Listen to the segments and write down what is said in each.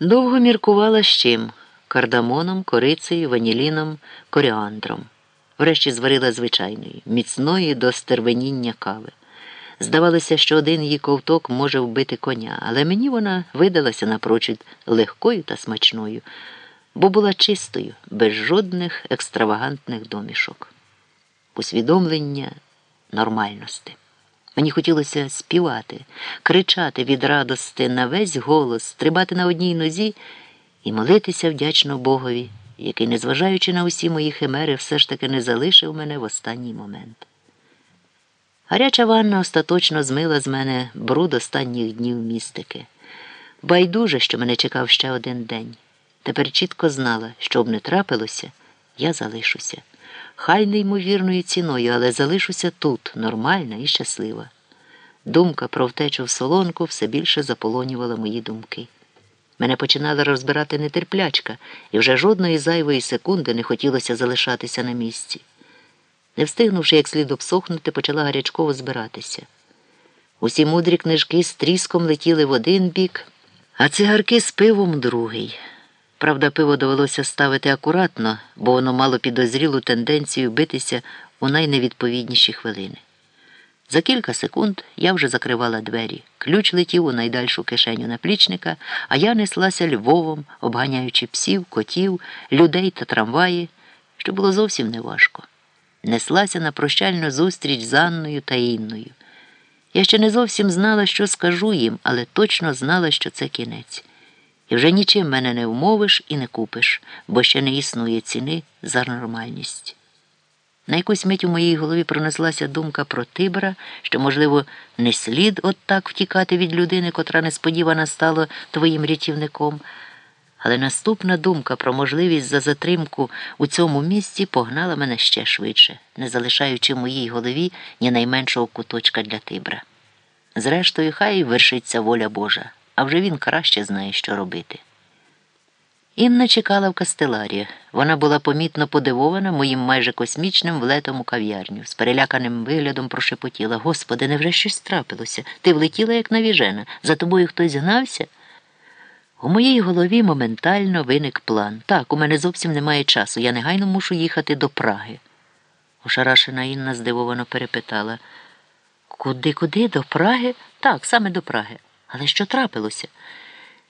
Довго міркувала з чим кардамоном, корицею, ваніліном, коріандром. Врешті зварила звичайної, міцної до стервеніння кави. Здавалося, що один її ковток може вбити коня, але мені вона видалася напрочуд легкою та смачною, бо була чистою, без жодних екстравагантних домішок. Усвідомлення нормальності. Мені хотілося співати, кричати від радости на весь голос, стрибати на одній нозі і молитися вдячно Богові, який, незважаючи на усі мої химери, все ж таки не залишив мене в останній момент. Гаряча ванна остаточно змила з мене бруд останніх днів містики. Байдуже, що мене чекав ще один день. Тепер чітко знала, що б не трапилося, я залишуся. Хай неймовірною ціною, але залишуся тут, нормальна і щаслива. Думка про втечу в солонку все більше заполонювала мої думки. Мене починала розбирати нетерплячка, і вже жодної зайвої секунди не хотілося залишатися на місці. Не встигнувши як слід обсохнути, почала гарячково збиратися. Усі мудрі книжки з тріском летіли в один бік, а цигарки з пивом другий. Правда, пиво довелося ставити акуратно, бо воно мало підозрілу тенденцію битися у найневідповідніші хвилини. За кілька секунд я вже закривала двері. Ключ летів у найдальшу кишеню наплічника, а я неслася Львовом, обганяючи псів, котів, людей та трамваї, що було зовсім неважко. Неслася на прощальну зустріч з Анною та Інною. Я ще не зовсім знала, що скажу їм, але точно знала, що це кінець. І вже нічим мене не вмовиш і не купиш, бо ще не існує ціни за нормальність. На якусь мить у моїй голові пронеслася думка про Тибра, що, можливо, не слід от так втікати від людини, котра несподівано стала твоїм рятівником. Але наступна думка про можливість за затримку у цьому місці погнала мене ще швидше, не залишаючи в моїй голові ні найменшого куточка для Тибра. Зрештою, хай вершиться воля Божа, а вже він краще знає, що робити. Інна чекала в кастеларі. Вона була помітно подивована моїм майже космічним влетом у кав'ярню. З переляканим виглядом прошепотіла Господи, невже щось трапилося? Ти влетіла, як навіжена. За тобою хтось гнався? У моїй голові моментально виник план. Так, у мене зовсім немає часу. Я негайно мушу їхати до Праги. Ошарашена Інна здивовано перепитала. Куди, куди? До Праги? Так, саме до Праги. Але що трапилося?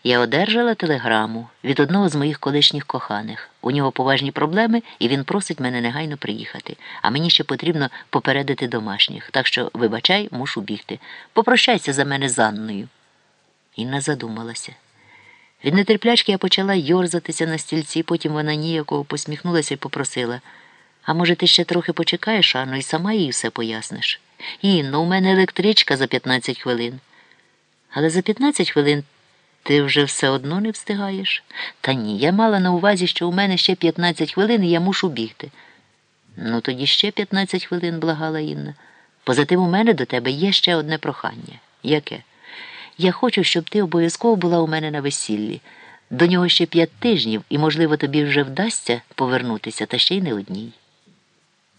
Я одержала телеграму від одного з моїх колишніх коханих. У нього поважні проблеми, і він просить мене негайно приїхати. А мені ще потрібно попередити домашніх. Так що, вибачай, мушу бігти. Попрощайся за мене з Анною. Інна задумалася. Від нетерплячки я почала йорзатися на стільці, потім вона ніяково посміхнулася і попросила. А може, ти ще трохи почекаєш, Анно, і сама їй все поясниш? Інно, у мене електричка за 15 хвилин. Але за 15 хвилин. Ти вже все одно не встигаєш? Та ні, я мала на увазі, що у мене ще 15 хвилин і я мушу бігти. Ну, тоді ще 15 хвилин, благала Інна. Позатим у мене до тебе є ще одне прохання. Яке? Я хочу, щоб ти обов'язково була у мене на весіллі. До нього ще п'ять тижнів, і, можливо, тобі вже вдасться повернутися, та ще й не одній.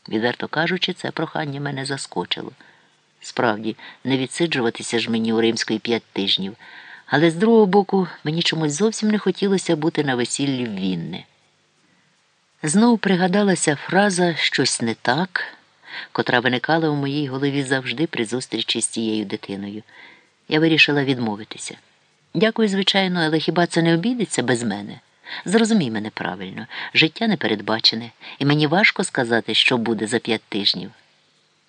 Відверто кажучи, це прохання мене заскочило. Справді, не відсиджуватися ж мені у римської п'ять тижнів. Але з другого боку, мені чомусь зовсім не хотілося бути на весіллі в Вінни. Знову пригадалася фраза щось не так, котра виникала у моїй голові завжди при зустрічі з тією дитиною. Я вирішила відмовитися. Дякую, звичайно, але хіба це не обійдеться без мене? Зрозумій мене правильно, життя не передбачене, і мені важко сказати, що буде за п'ять тижнів.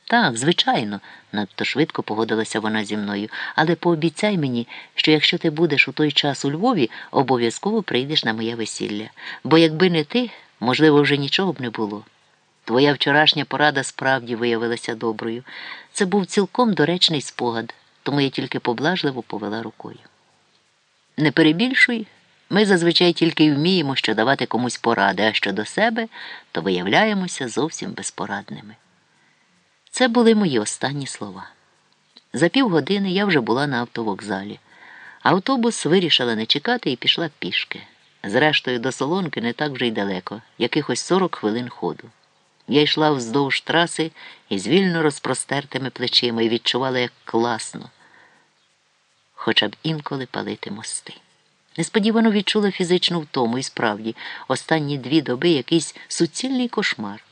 Так, звичайно, надто швидко погодилася вона зі мною, але пообіцяй мені, що якщо ти будеш у той час у Львові, обов'язково прийдеш на моє весілля. Бо якби не ти, можливо, вже нічого б не було. Твоя вчорашня порада справді виявилася доброю. Це був цілком доречний спогад, тому я тільки поблажливо повела рукою. Не перебільшуй, ми зазвичай тільки вміємо, що давати комусь поради, а щодо себе, то виявляємося зовсім безпорадними. Це були мої останні слова. За півгодини я вже була на автовокзалі. Автобус вирішила не чекати і пішла пішки. Зрештою, до солонки не так вже й далеко, якихось 40 хвилин ходу. Я йшла вздовж траси із вільно розпростертими плечима і відчувала, як класно, хоча б інколи палити мости. Несподівано відчула фізичну втому і справді, останні дві доби якийсь суцільний кошмар.